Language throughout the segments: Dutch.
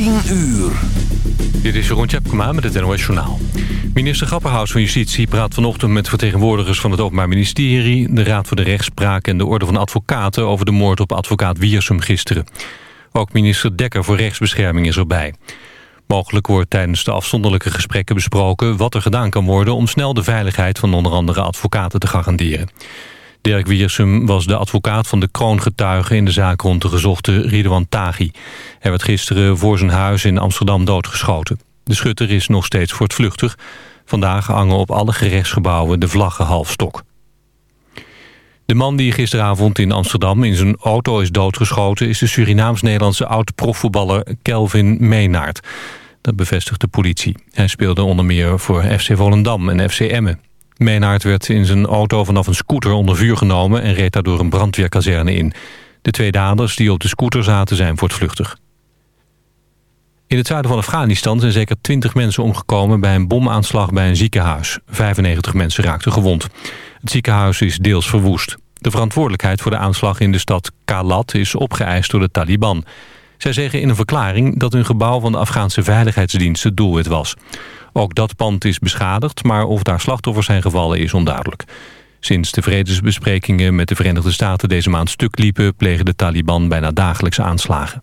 10 uur. Dit is Jeroen Tjepkema met het NOS Journaal. Minister Grapperhaus van Justitie praat vanochtend met vertegenwoordigers van het Openbaar Ministerie... de Raad voor de Rechtspraak en de Orde van Advocaten... over de moord op advocaat Wiersum gisteren. Ook minister Dekker voor Rechtsbescherming is erbij. Mogelijk wordt tijdens de afzonderlijke gesprekken besproken... wat er gedaan kan worden om snel de veiligheid van onder andere advocaten te garanderen. Dirk Wiersum was de advocaat van de kroongetuige... in de zaak rond de gezochte Ridwan Taghi. Hij werd gisteren voor zijn huis in Amsterdam doodgeschoten. De schutter is nog steeds voortvluchtig. Vandaag hangen op alle gerechtsgebouwen de vlaggen halfstok. De man die gisteravond in Amsterdam in zijn auto is doodgeschoten... is de Surinaams-Nederlandse oud-profvoetballer Kelvin Meenaert. Dat bevestigt de politie. Hij speelde onder meer voor FC Volendam en FC Emmen. Meenaert werd in zijn auto vanaf een scooter onder vuur genomen... en reed daardoor een brandweerkazerne in. De twee daders die op de scooter zaten zijn voortvluchtig. In het zuiden van Afghanistan zijn zeker 20 mensen omgekomen... bij een bomaanslag bij een ziekenhuis. 95 mensen raakten gewond. Het ziekenhuis is deels verwoest. De verantwoordelijkheid voor de aanslag in de stad Kalat is opgeëist door de Taliban. Zij zeggen in een verklaring dat een gebouw van de Afghaanse veiligheidsdienst het doelwit was. Ook dat pand is beschadigd, maar of daar slachtoffers zijn gevallen is onduidelijk. Sinds de vredesbesprekingen met de Verenigde Staten deze maand stuk liepen... plegen de Taliban bijna dagelijks aanslagen.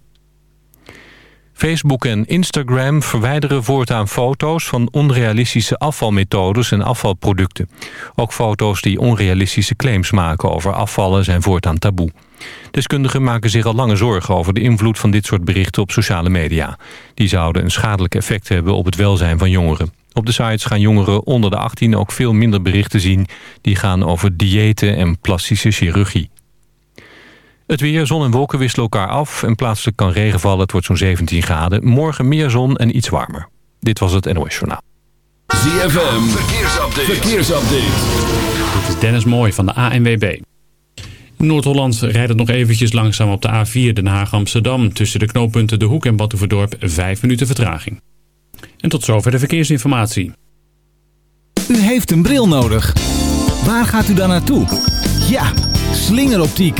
Facebook en Instagram verwijderen voortaan foto's van onrealistische afvalmethodes en afvalproducten. Ook foto's die onrealistische claims maken over afvallen zijn voortaan taboe. Deskundigen maken zich al lange zorgen over de invloed van dit soort berichten op sociale media. Die zouden een schadelijk effect hebben op het welzijn van jongeren. Op de sites gaan jongeren onder de 18 ook veel minder berichten zien... die gaan over diëten en plastische chirurgie. Het weer, zon en wolken wisselen elkaar af en plaatselijk kan regen vallen. Het wordt zo'n 17 graden. Morgen meer zon en iets warmer. Dit was het NOS Journaal. ZFM, verkeersupdate. verkeersupdate. Dit is Dennis Mooi van de ANWB. In Noord-Holland rijdt het nog eventjes langzaam op de A4 Den Haag-Amsterdam. Tussen de knooppunten De Hoek en Batuverdorp 5 minuten vertraging. En tot zover de verkeersinformatie. U heeft een bril nodig. Waar gaat u dan naartoe? Ja, slingeroptiek.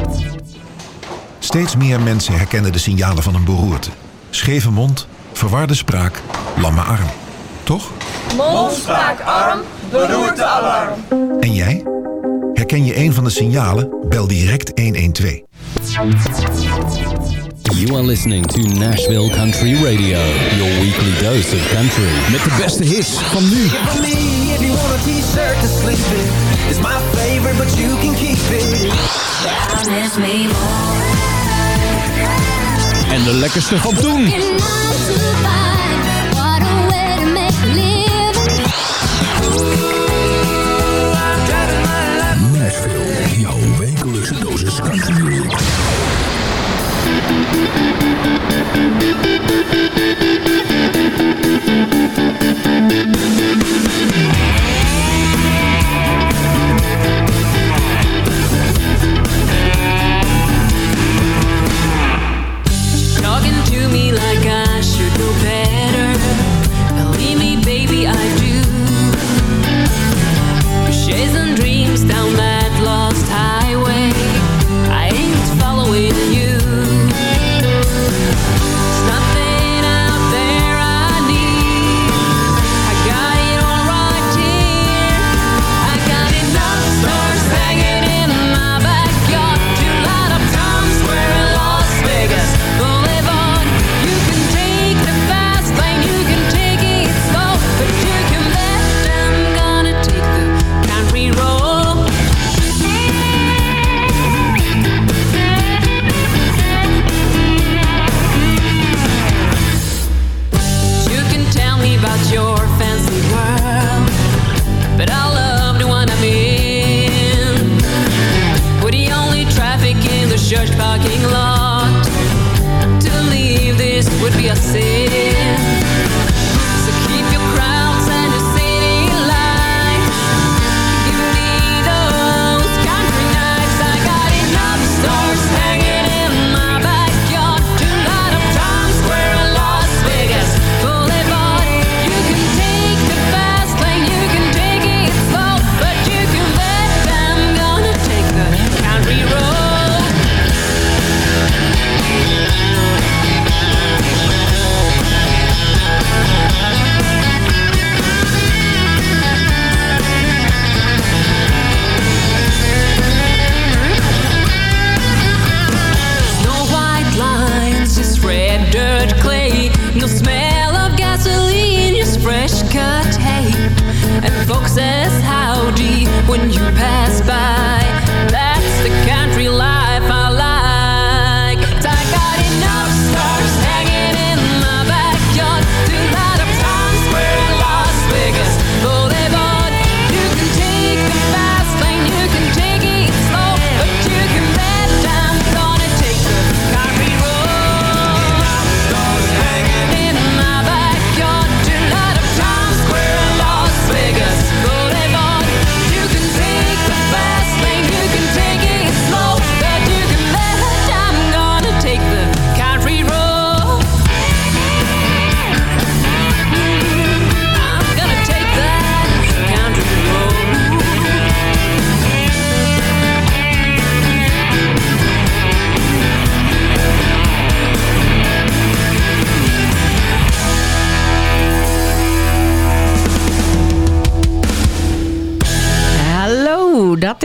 Steeds meer mensen herkennen de signalen van een beroerte. Scheve mond, verwarde spraak, lamme arm. Toch? Mond, spraak, arm, beroerte, alarm. En jij? Herken je een van de signalen? Bel direct 112. You are listening to Nashville Country Radio. Your weekly dose of country. Met de beste hits van nu. En de lekkerste van toen. Nashville, jouw wekelijkse dosis country.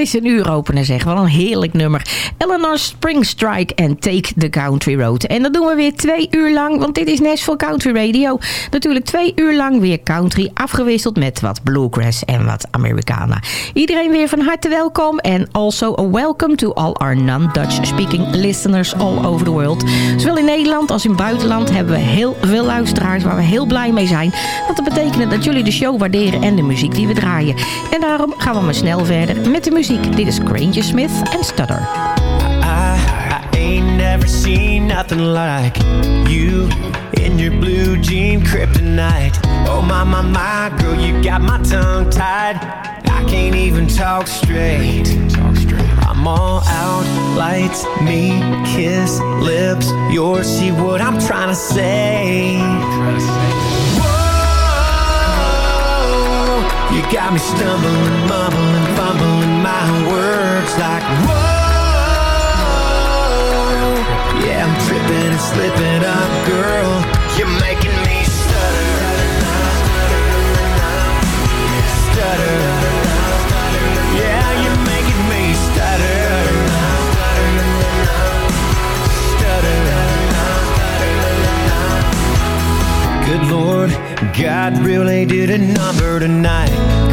Is een uuropener zeg. Wel een heerlijk nummer. Eleanor Springstrike en Take the Country Road. En dat doen we weer twee uur lang, want dit is Nashville Country Radio. Natuurlijk twee uur lang weer country, afgewisseld met wat bluegrass en wat Americana. Iedereen weer van harte welkom en also a welcome to all our non-Dutch speaking listeners all over the world. Zowel in Nederland als in het buitenland hebben we heel veel luisteraars waar we heel blij mee zijn. Want dat betekent dat jullie de show waarderen en de muziek die we draaien. En daarom gaan we maar snel verder met de muziek. Dit is Granger Smith en Stutter. I, I ain't never seen nothing like you in your blue jean kryptonite. Oh my my my girl, you got my tongue tied. I can't even talk straight. I'm all out, lights, me, kiss, lips, yours. See what I'm trying to say. Whoa, you got me stumbling, mumbling, fumbling my words like whoa. Yeah, I'm tripping and slipping up, girl. You're making me stutter. Stutter. Yeah, you're making me stutter. Stutter. Good Lord, God really did a number tonight.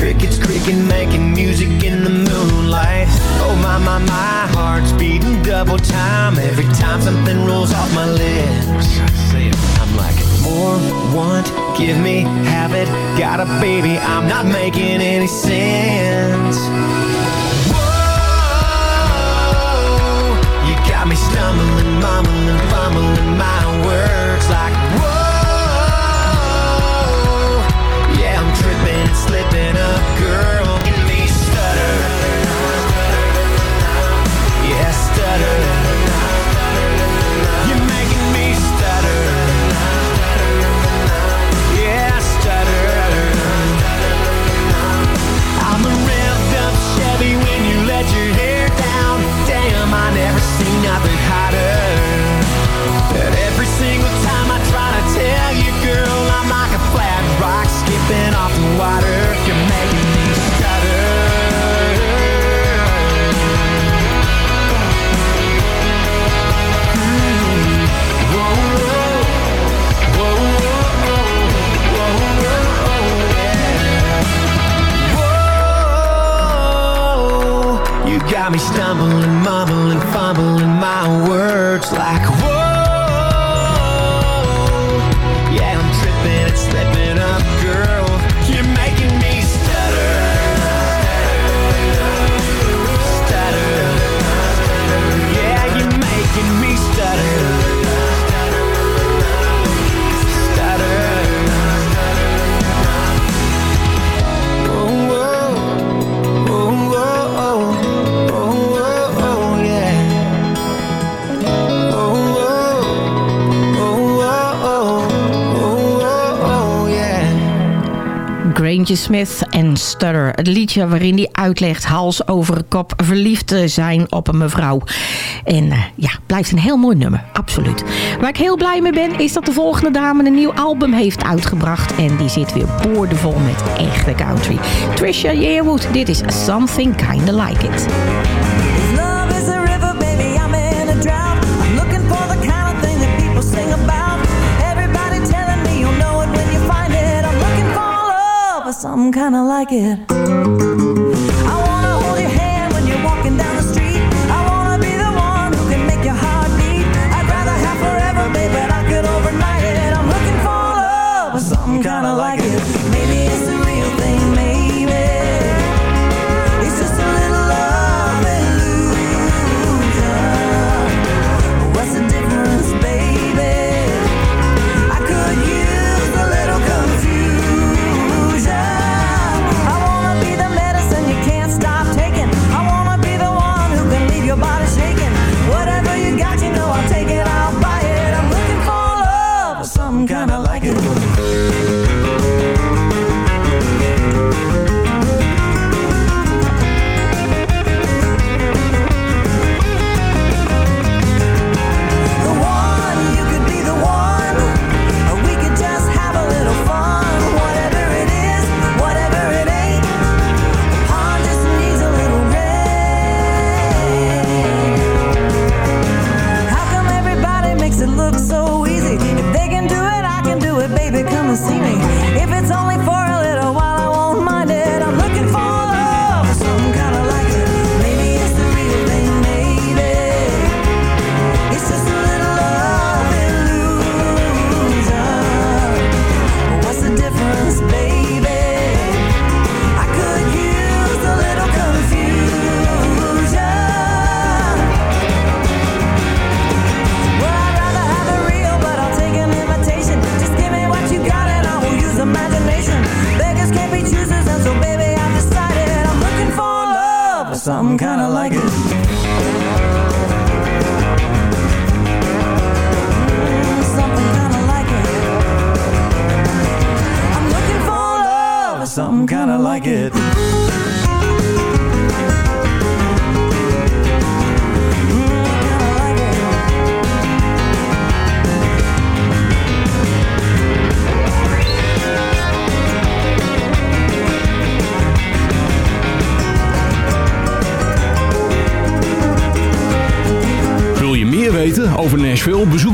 Creaking, making music in the moonlight. Oh my, my, my heart's beating double time every time something rolls off my lips. I'm like, more, want, give me, have it, got a baby, I'm not making any sense. Whoa, you got me stumbling, mumbling, fumbling my words like, whoa, got me stumbling, mumbling, fumbling my words like Smith en Stutter. Het liedje waarin hij uitlegt hals over kop verliefd te zijn op een mevrouw. En uh, ja, blijft een heel mooi nummer, absoluut. Waar ik heel blij mee ben is dat de volgende dame een nieuw album heeft uitgebracht. En die zit weer boordevol met echte country. Trisha Yearwood, dit is Something Kinda Like It. Something kinda like it.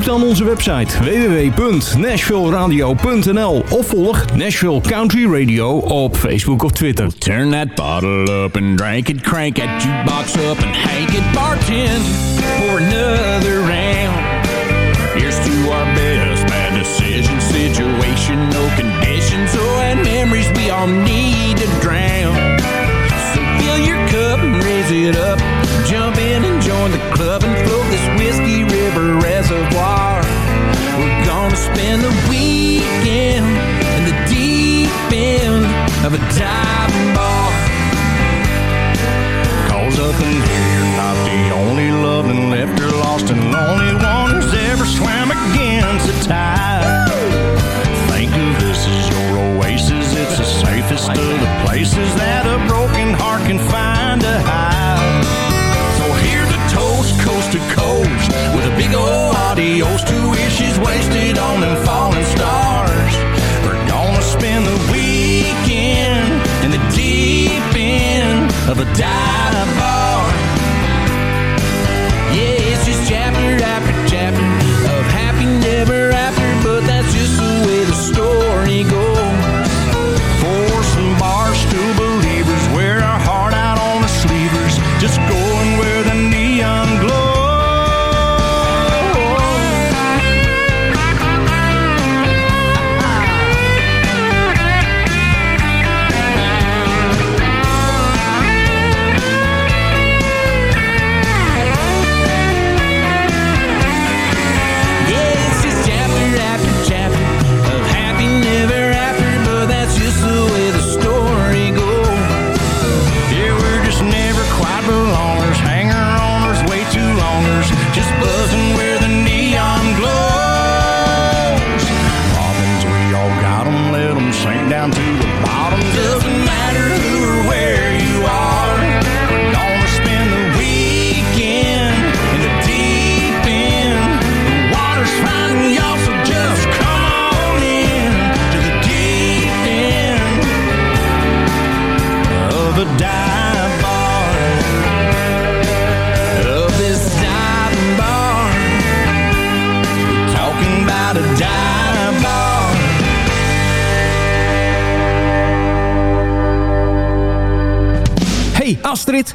Dan onze website www.nashvilleradio.nl of volg Nashville Country Radio op Facebook of Twitter. Turn that bottle up and drink it, crank that jukebox up and hank it, bartend for another round. Here's to our best bad decision, situational conditions, oh, and memories we all need to drown. So fill your cup and raise it up, jump in and join the club and float this whiskey river reservoir. We're gonna spend the weekend in the deep end of a diving bar. Cause up in here, you're not the only loving left or lost and lonely one who's ever swam against the tide. Think of this as your oasis, it's the safest of the places that a broken heart can find of a dive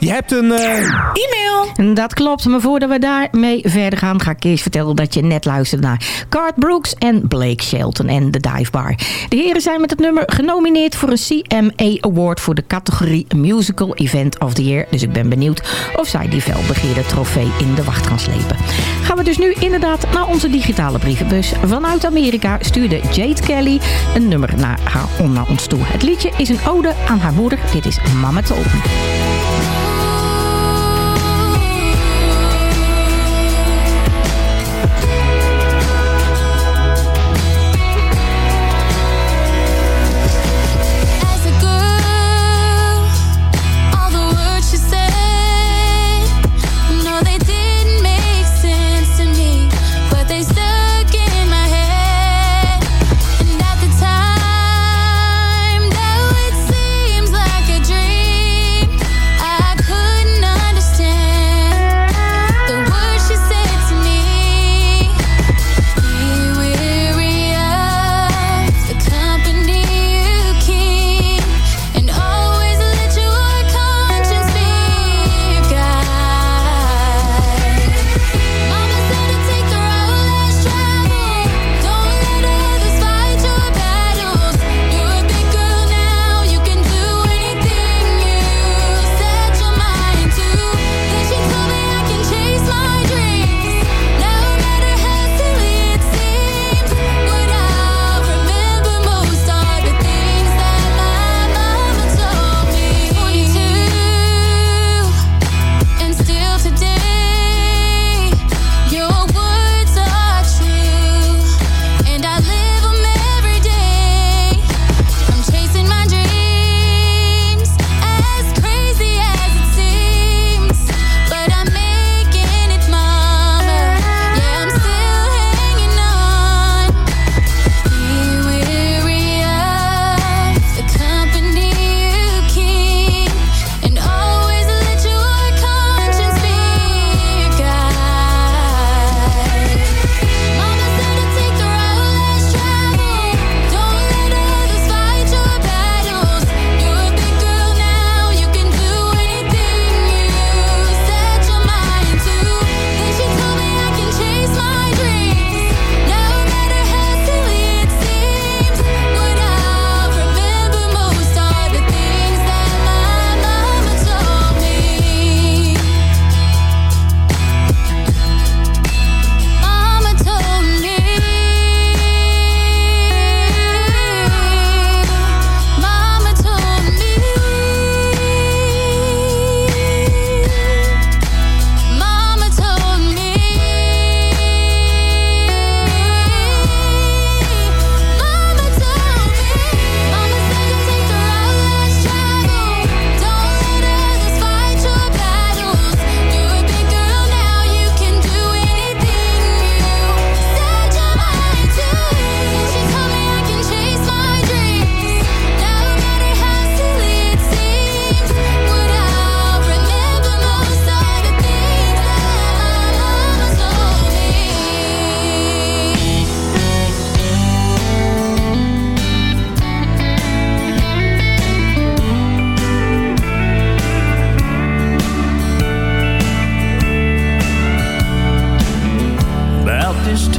Je hebt een... eh, E-mail. Dat klopt, maar voordat we daarmee verder gaan... ga ik eerst vertellen dat je net luisterde naar Cart Brooks en Blake Shelton en The Dive Bar. De heren zijn met het nummer genomineerd voor een CMA Award... voor de categorie Musical Event of the Year. Dus ik ben benieuwd of zij die felbegeerde trofee in de wacht kan slepen. Gaan we dus nu inderdaad naar onze digitale brievenbus. Vanuit Amerika stuurde Jade Kelly een nummer naar, haar, naar ons toe. Het liedje is een ode aan haar moeder. Dit is Mama Told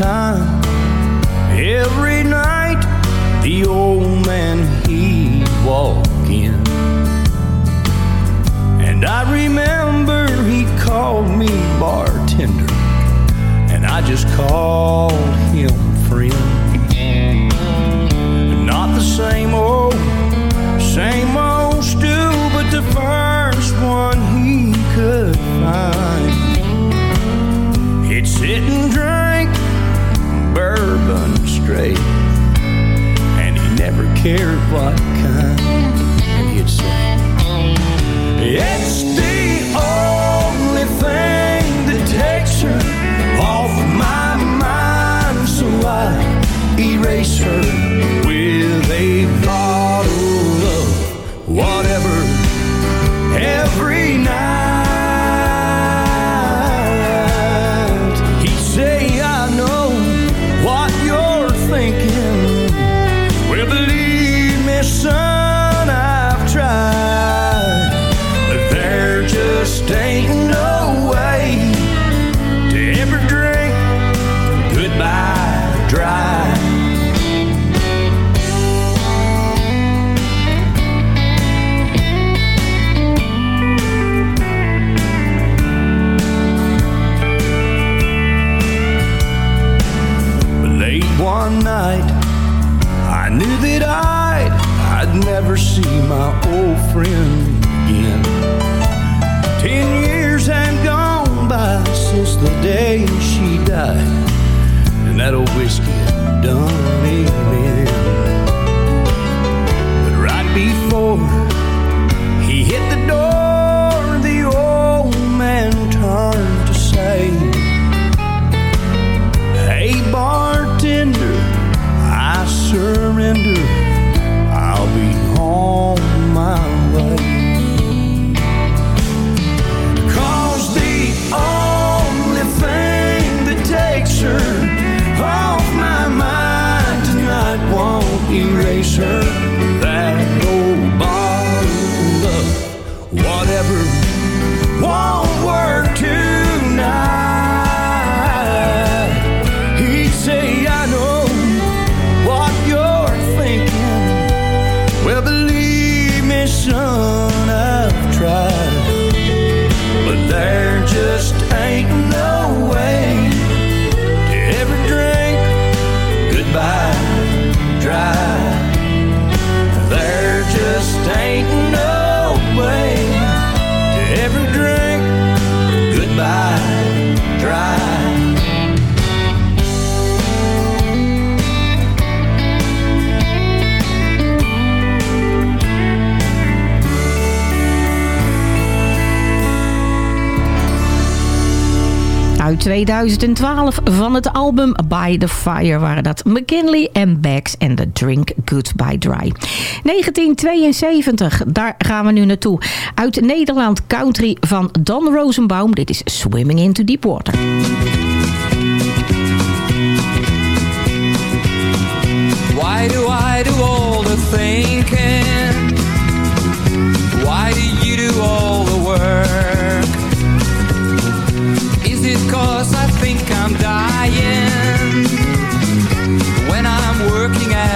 time, every night, the old man he'd walk in. And I remember he called me bartender, and I just called him friend. Not the same old, same old stew, but the first one he could find. Bourbon straight, and he never cared what kind. And he'd say, It's the only thing that takes her off my mind, so I erase her whiskey done 2012 van het album By the Fire waren dat McKinley en Bags en The Drink Goodbye Dry. 1972, daar gaan we nu naartoe. Uit Nederland Country van Don Rosenbaum. Dit is Swimming into Deep Water. Why do I do all the?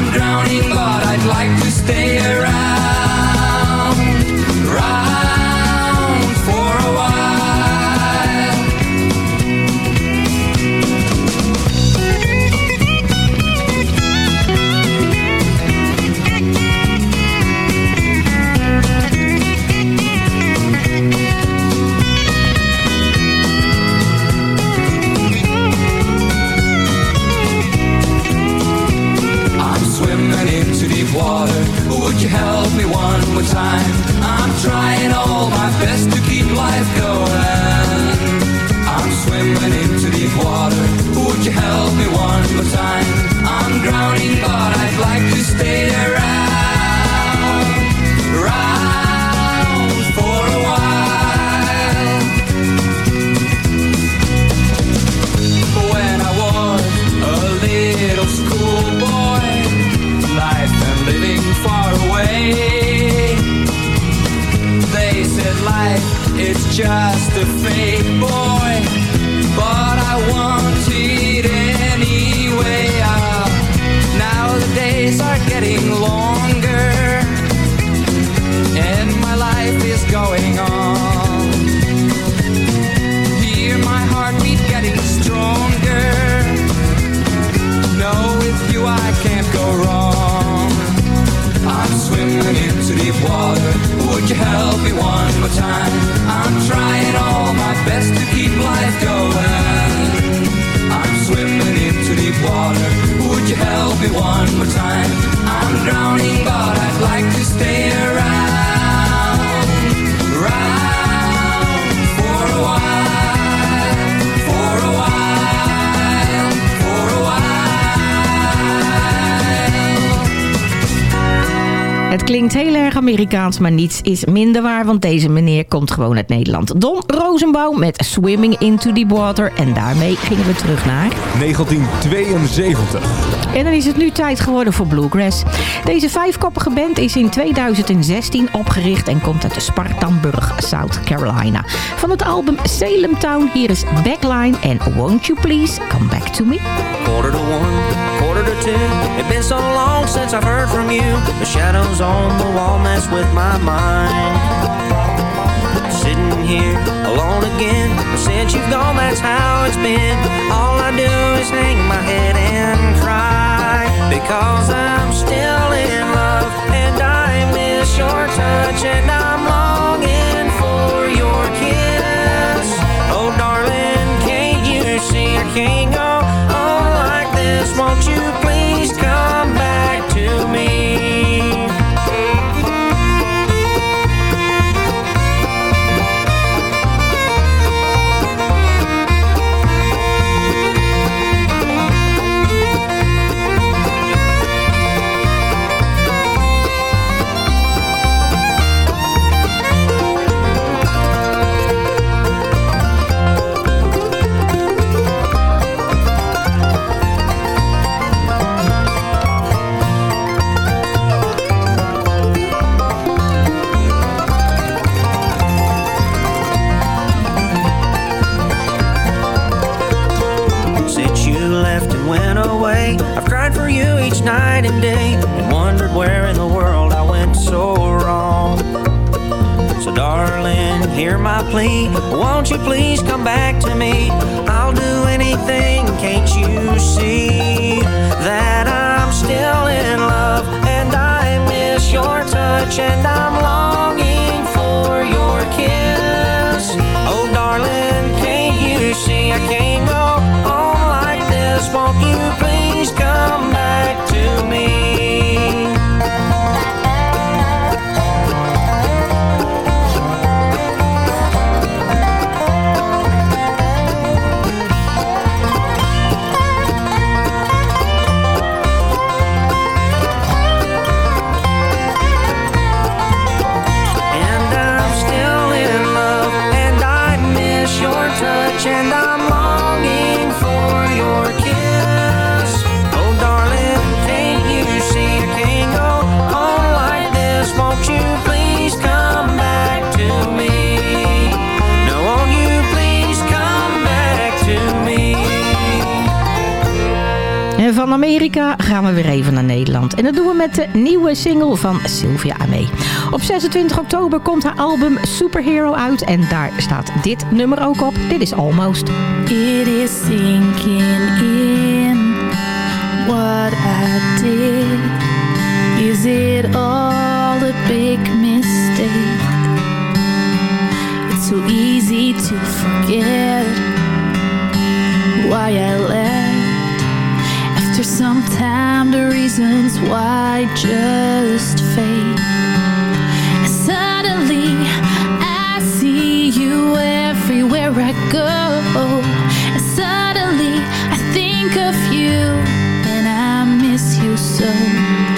I'm drowning, but I'd like to stay around, around Amerikaans, maar niets is minder waar, want deze meneer komt gewoon uit Nederland. Don Rosenbaum met Swimming into Deep Water. En daarmee gingen we terug naar... 1972. En dan is het nu tijd geworden voor Bluegrass. Deze vijfkoppige band is in 2016 opgericht en komt uit Spartanburg, South Carolina. Van het album Salem Town, hier is Backline en Won't You Please Come Back To Me. Quarter to one, quarter to two. It's been so long since I've heard from you. The shadows on the wall mess with my mind. Sitting here alone again. Since you've gone, that's how it's been. All I do is hang my head and cry. Because Amerika gaan we weer even naar Nederland. En dat doen we met de nieuwe single van Sylvia Amee. Op 26 oktober komt haar album Superhero uit. En daar staat dit nummer ook op. Dit is Almost. It is sinking in what I did. Is it all a big mistake? It's so easy to forget why I. After some time, the reasons why just fade. Suddenly, I see you everywhere I go. And suddenly, I think of you and I miss you so.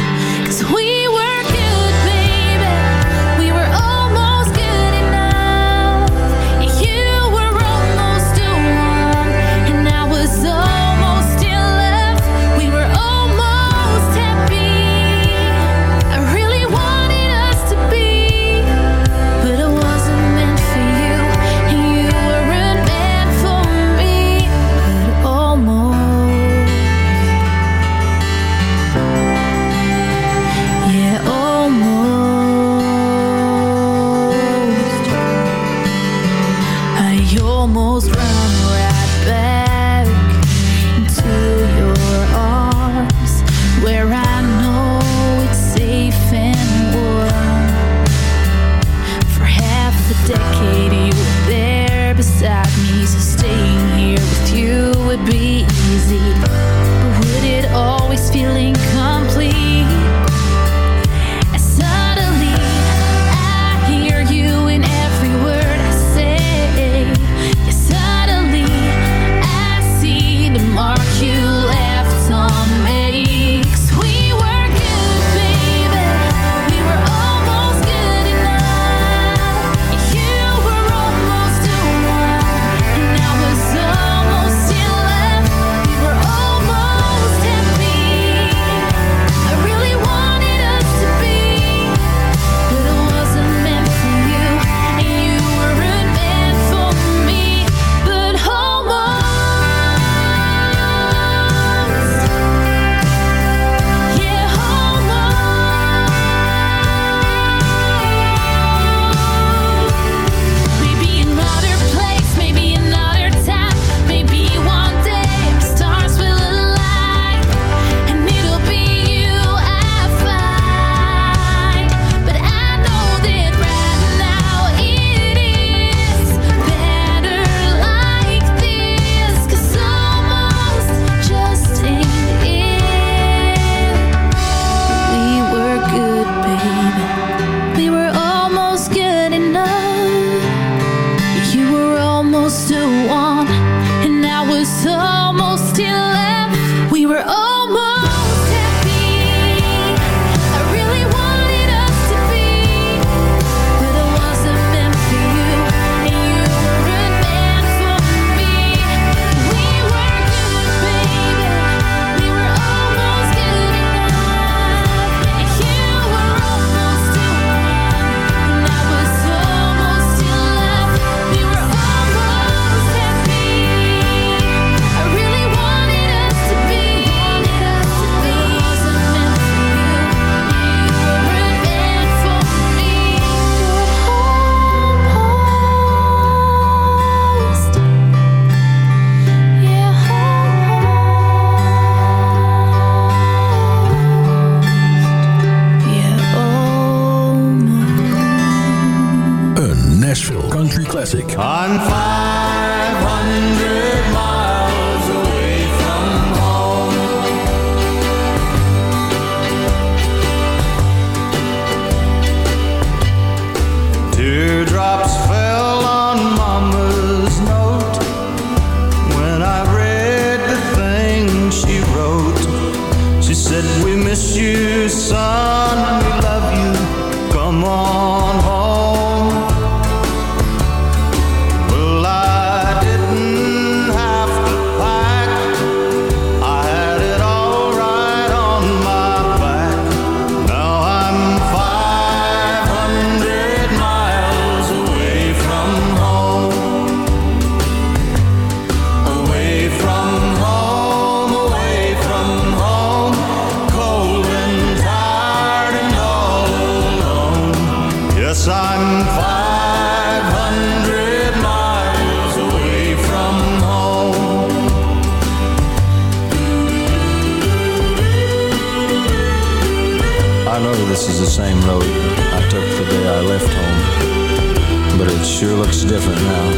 Know this is the same road I took the day I left home, but it sure looks different now.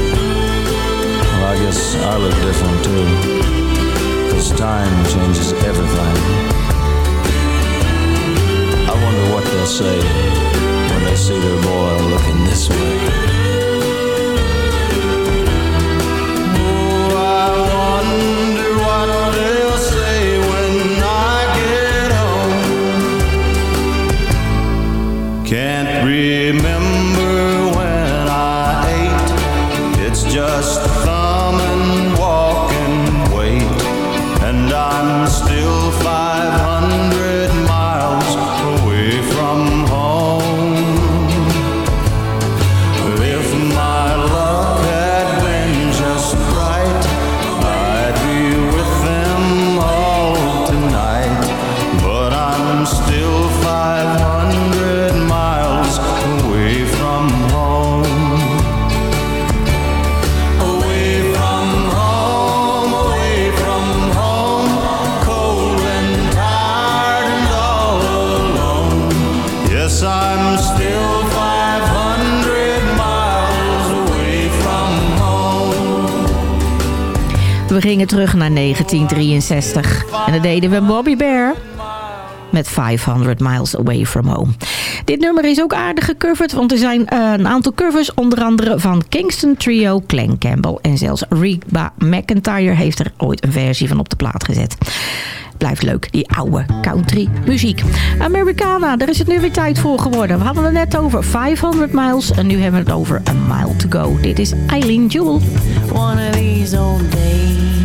Well, I guess I look different too, because time changes everything. I wonder what they'll say when they see their boy looking this way. Terug naar 1963. En dat deden we Bobby Bear met 500 Miles Away From Home. Dit nummer is ook aardig gecoverd, want er zijn eh, een aantal covers, onder andere van Kingston Trio, Glenn Campbell en zelfs Reba McIntyre heeft er ooit een versie van op de plaat gezet. Blijft leuk, die oude country muziek. Americana, daar is het nu weer tijd voor geworden. We hadden het net over 500 miles en nu hebben we het over A Mile to Go. Dit is Eileen Jewel. One of these old days,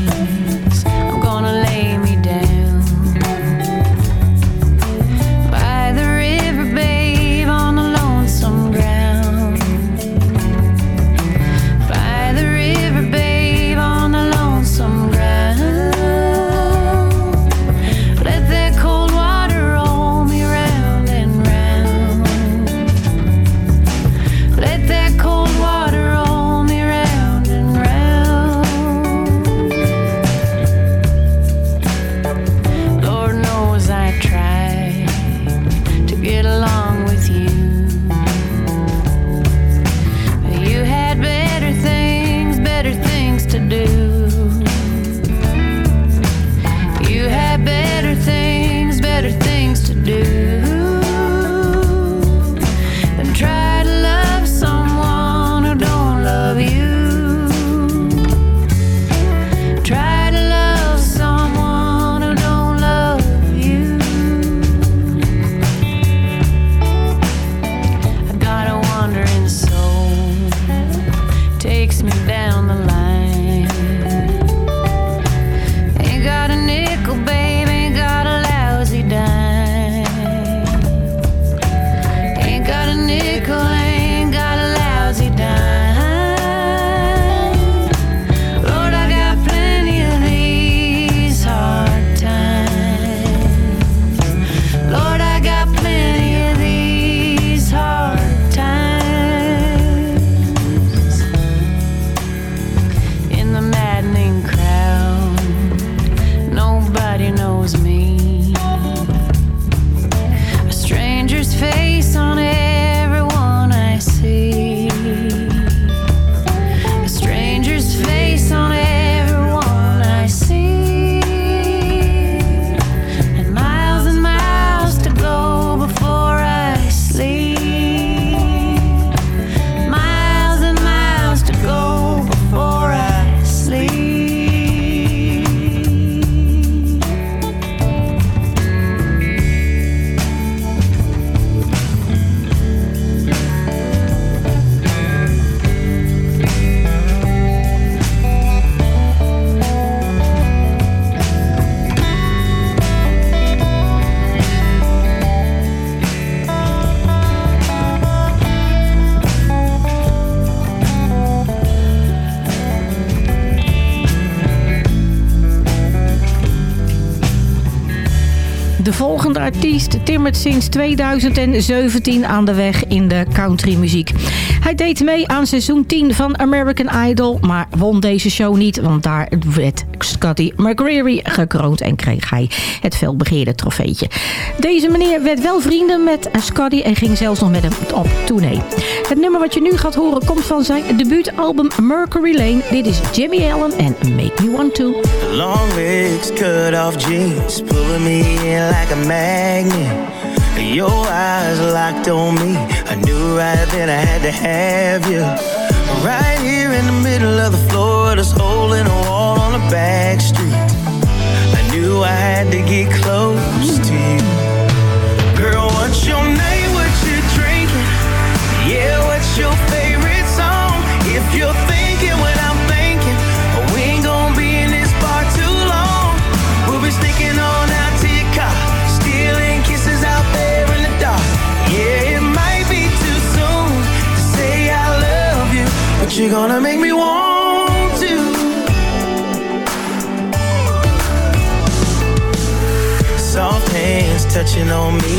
artiest timmert sinds 2017 aan de weg in de countrymuziek. Hij deed mee aan seizoen 10 van American Idol, maar won deze show niet, want daar werd Scotty McCreery gekroond en kreeg hij het veelbegeerde trofeetje. Deze meneer werd wel vrienden met Scotty en ging zelfs nog met hem op tournee. Het nummer wat je nu gaat horen komt van zijn debuutalbum Mercury Lane. Dit is Jimmy Allen en Make Me Want To. Long legs, cut off jeans, pulling me in like a magnet. Your eyes locked on me. I knew right then I had to have you. Right here in the middle of the floor, this hole in a wall on the back street. I knew I had to get close to you. Girl, what's your name? You're gonna make me want to. Soft hands touching on me,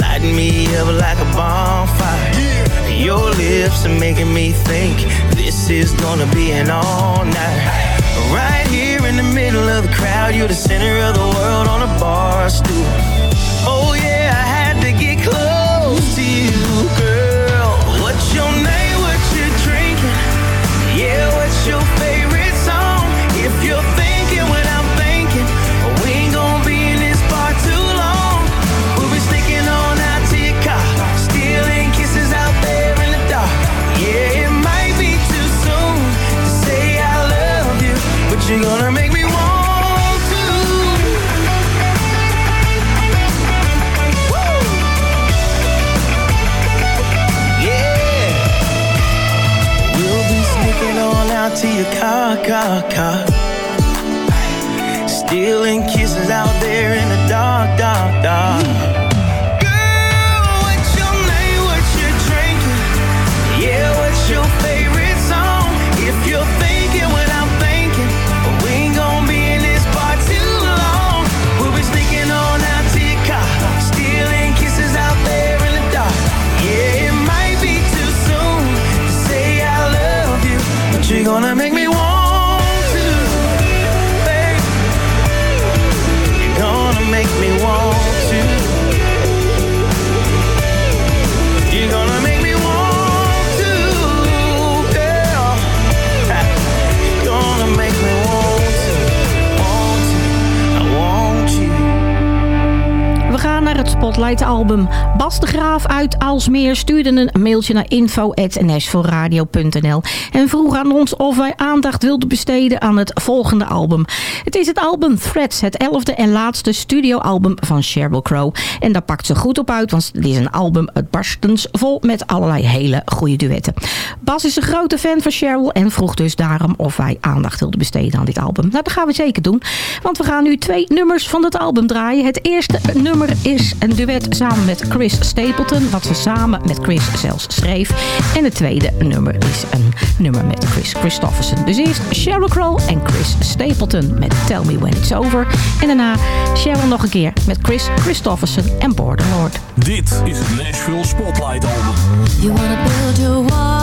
lighting me up like a bonfire. Your lips are making me think this is gonna be an all night. Right here in the middle of the crowd, you're the center of the world on a bar stool. To your car, car, car. Stealing kisses out there in the dark, dark, dark. Het album. Bas de Graaf uit Aalsmeer stuurde een mailtje naar info.nashvilleradio.nl en vroeg aan ons of wij aandacht wilden besteden aan het volgende album. Het is het album Threads, het elfde en laatste studioalbum van Sheryl Crow. En daar pakt ze goed op uit, want het is een album het barstens vol met allerlei hele goede duetten. Bas is een grote fan van Sheryl en vroeg dus daarom of wij aandacht wilden besteden aan dit album. Nou, dat gaan we zeker doen, want we gaan nu twee nummers van het album draaien. Het eerste nummer is een duet samen met Chris Stapleton, wat ze samen met Chris zelfs schreef. En het tweede nummer is een nummer met Chris Christofferson. Dus eerst Sheryl Crow en Chris Stapleton met Tell Me When It's Over. En daarna Sheryl nog een keer met Chris Christofferson en Borderlord. Dit is het Nashville Spotlight Album. You wanna build your walls.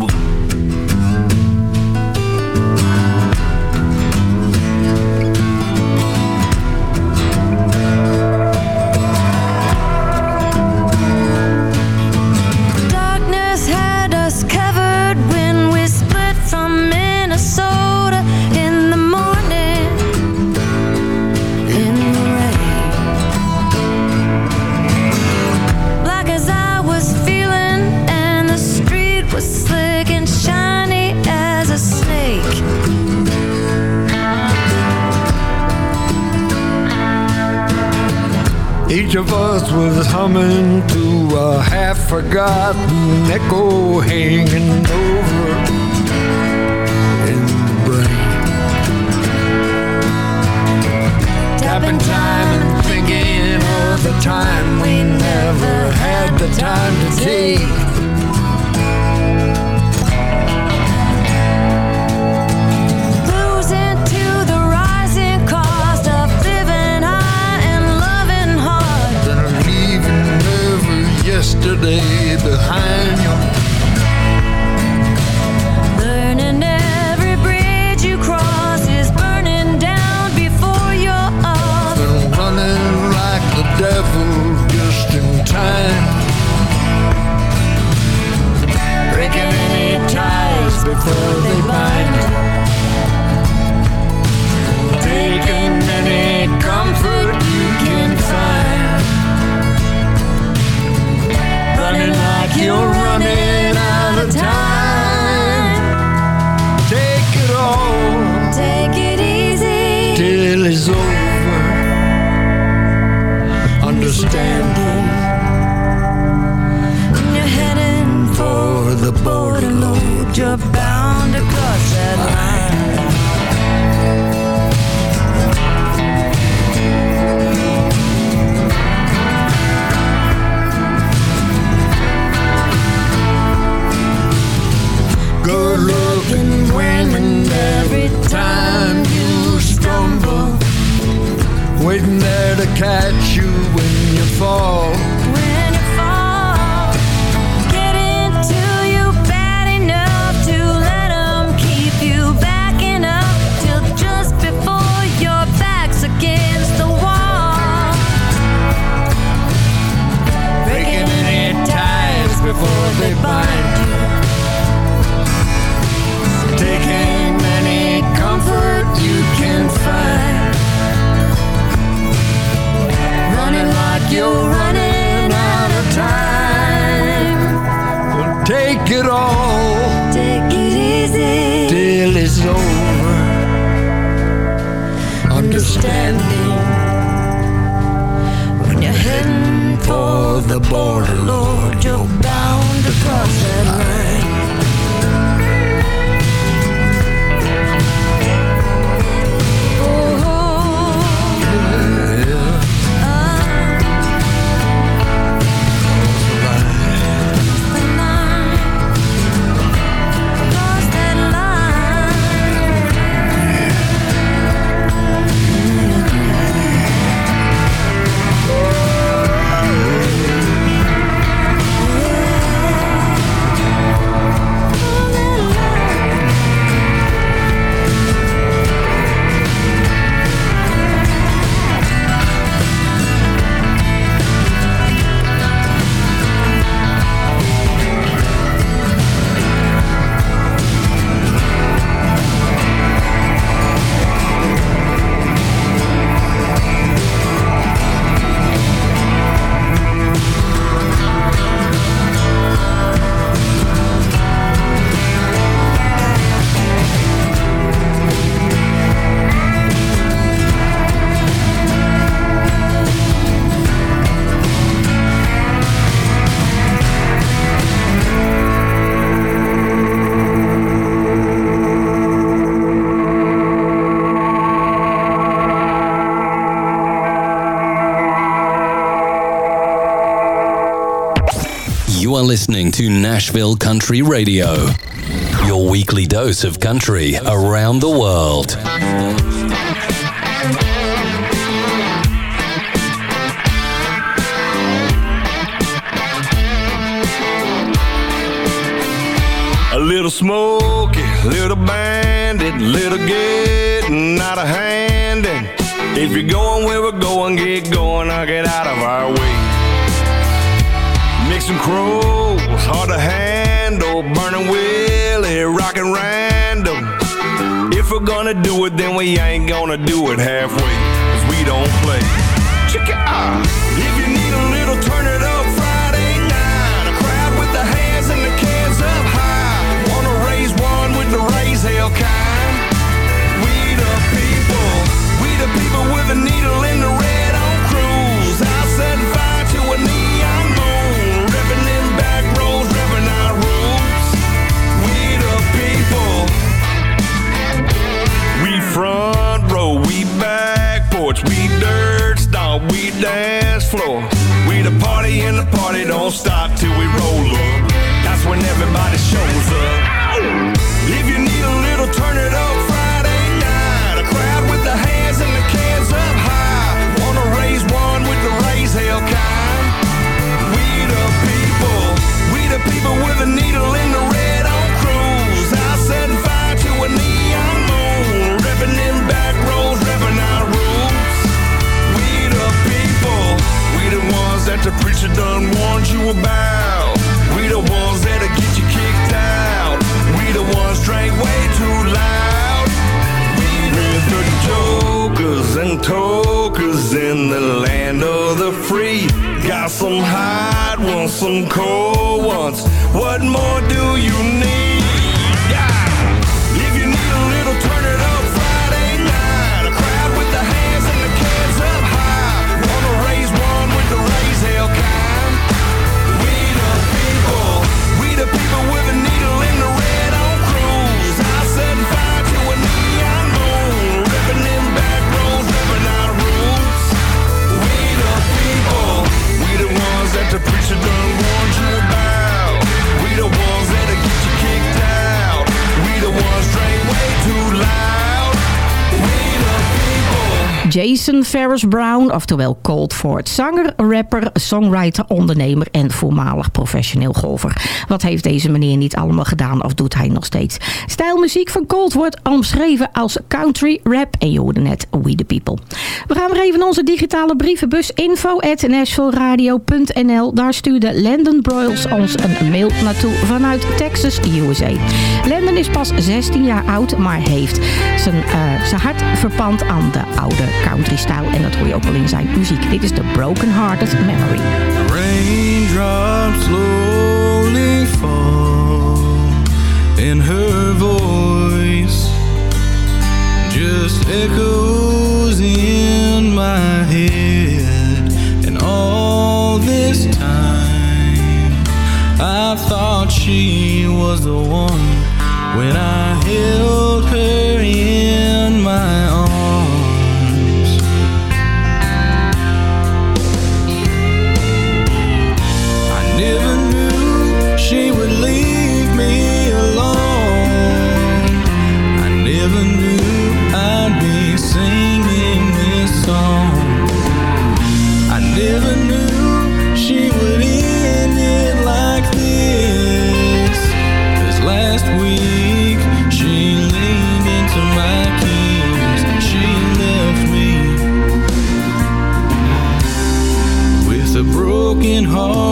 album. Us was humming to a half-forgotten echo hanging over in the brain. Tapping time and thinking of the time we never had the time to take. Running like the devil just in time. Breaking any ties before they bind. To Nashville Country Radio, your weekly dose of country around the world. A little smoky, little bandit, little getting out of hand. And if you're going where we're going, get going, I'll get out of our way. Mixing crows, hard to handle, burning willy, rockin' random. If we're gonna do it, then we ain't gonna do it halfway, cause we don't play. Check it out. Ferris Brown, oftewel Cold Ford. Zanger, rapper, songwriter, ondernemer en voormalig professioneel golfer. Wat heeft deze meneer niet allemaal gedaan of doet hij nog steeds? Stijlmuziek van Cold wordt omschreven als country rap. En je hoorde net We The People. We gaan weer even onze digitale brievenbus info at. Daar stuurde Landon Broyles ons een mail naartoe vanuit Texas, USA. Landon is pas 16 jaar oud, maar heeft zijn, eh, zijn hart verpand aan de oude country stijl. En dat hoor je ook wel in zijn muziek. Dit is de Broken Hearted Memory. Raindrops slowly fall And her voice Just echoes in my head And all this time I thought she was the one When I held her in